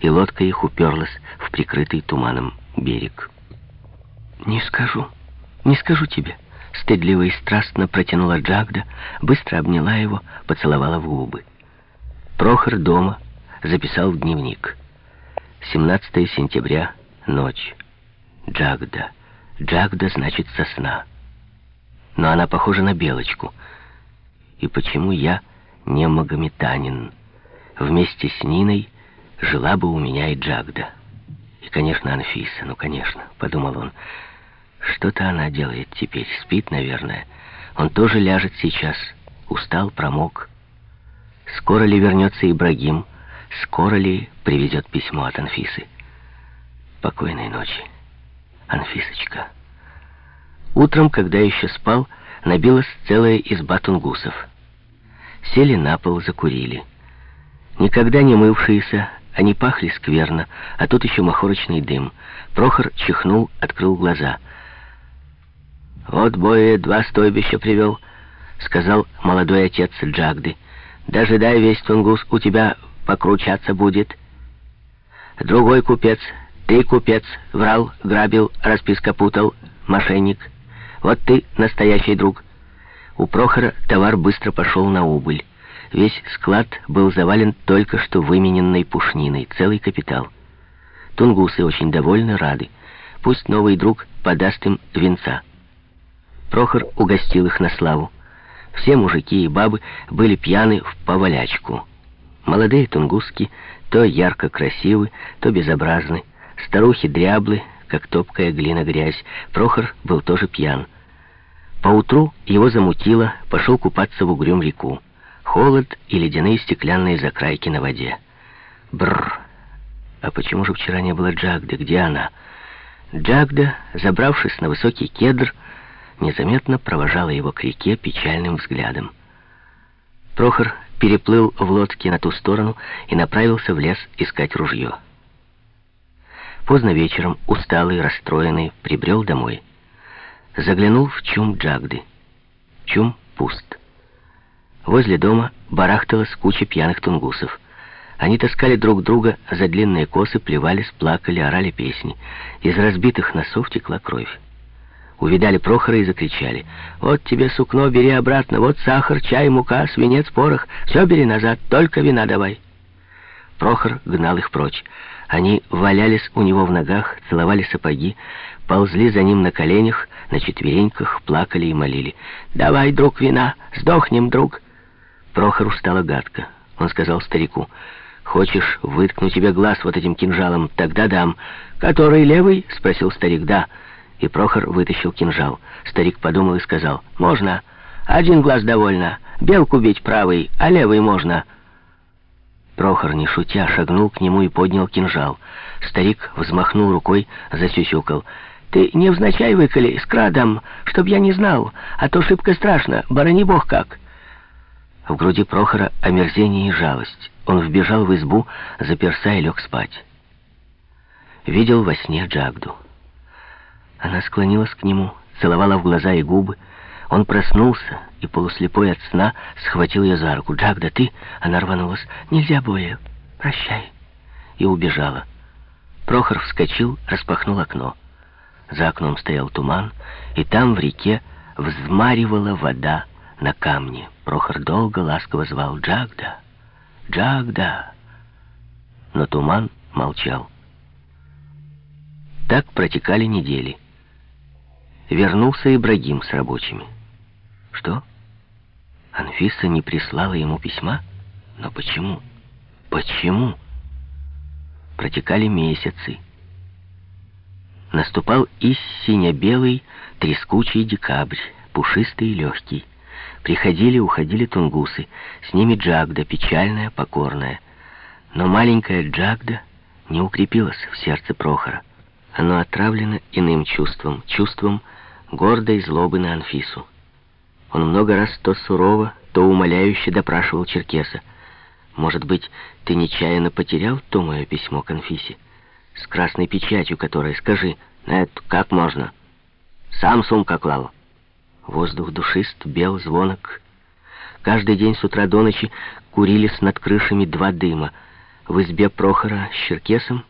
и лодка их уперлась в прикрытый туманом берег. «Не скажу, не скажу тебе», — стыдливо и страстно протянула Джагда, быстро обняла его, поцеловала в губы. Прохор дома записал в дневник. 17 сентября, ночь. Джагда. Джагда значит сосна. Но она похожа на белочку. И почему я не магометанин? Вместе с Ниной жила бы у меня и Джагда. И, конечно, Анфиса, ну, конечно, подумал он. Что-то она делает теперь, спит, наверное. Он тоже ляжет сейчас. Устал, промок. Скоро ли вернется Ибрагим? Скоро ли привезет письмо от Анфисы? Покойной ночи, Анфисочка. Утром, когда еще спал, набилась целая изба тунгусов. Сели на пол, закурили. Никогда не мывшиеся, они пахли скверно, а тут еще махорочный дым. Прохор чихнул, открыл глаза. «Вот Боя два стойбища привел», — сказал молодой отец Джагды. «Дожидай весь тунгус, у тебя покручаться будет». Другой купец, ты купец, врал, грабил, расписка путал, мошенник. Вот ты настоящий друг. У Прохора товар быстро пошел на убыль. Весь склад был завален только что вымененной пушниной, целый капитал. Тунгусы очень довольны, рады. Пусть новый друг подаст им венца. Прохор угостил их на славу. Все мужики и бабы были пьяны в повалячку. Молодые тунгуски то ярко красивы, то безобразны. Старухи дряблы, как топкая глина грязь. Прохор был тоже пьян. Поутру его замутило, пошел купаться в угрюм реку холод и ледяные стеклянные закрайки на воде. Бррр! А почему же вчера не было Джагды? Где она? Джагда, забравшись на высокий кедр, незаметно провожала его к реке печальным взглядом. Прохор переплыл в лодке на ту сторону и направился в лес искать ружье. Поздно вечером, усталый, расстроенный, прибрел домой. Заглянул в чум Джагды. Чум пуст. Возле дома барахталась куча пьяных тунгусов. Они таскали друг друга за длинные косы, плевались, плакали, орали песни. Из разбитых носов текла кровь. Увидали Прохора и закричали. «Вот тебе сукно, бери обратно, вот сахар, чай, мука, свинец, порох. Все бери назад, только вина давай». Прохор гнал их прочь. Они валялись у него в ногах, целовали сапоги, ползли за ним на коленях, на четвереньках, плакали и молили. «Давай, друг, вина! Сдохнем, друг!» Прохору стало гадко. Он сказал старику, «Хочешь, выткну тебе глаз вот этим кинжалом? Тогда дам». «Который левый?» — спросил старик. «Да». И Прохор вытащил кинжал. Старик подумал и сказал, «Можно. Один глаз довольно. Белку бить правый, а левый можно». Прохор, не шутя, шагнул к нему и поднял кинжал. Старик взмахнул рукой, засюсюкал. «Ты невзначай выколи, с крадом, чтоб я не знал, а то шибко страшно, барани бог как». В груди Прохора омерзение и жалость. Он вбежал в избу, заперся и лег спать. Видел во сне Джагду. Она склонилась к нему, целовала в глаза и губы. Он проснулся и, полуслепой от сна, схватил ее за руку. «Джагда, ты?» Она рванулась. «Нельзя, Боя. Прощай». И убежала. Прохор вскочил, распахнул окно. За окном стоял туман, и там в реке взмаривала вода на камне. Прохор долго ласково звал «Джагда! Джагда!» Но туман молчал. Так протекали недели. Вернулся Ибрагим с рабочими. Что? Анфиса не прислала ему письма? Но почему? Почему? Протекали месяцы. Наступал и сине-белый, трескучий декабрь, пушистый и легкий. Приходили, уходили тунгусы, с ними Джагда, печальная, покорная. Но маленькая Джагда не укрепилась в сердце Прохора. Оно отравлено иным чувством, чувством гордой злобы на Анфису. Он много раз то сурово, то умоляюще допрашивал Черкеса. «Может быть, ты нечаянно потерял то мое письмо к Анфисе? С красной печатью, которая, скажи, на это как можно? Сам сумка клал». Воздух душист, бел, звонок. Каждый день с утра до ночи курились над крышами два дыма. в избе Прохора с Черкесом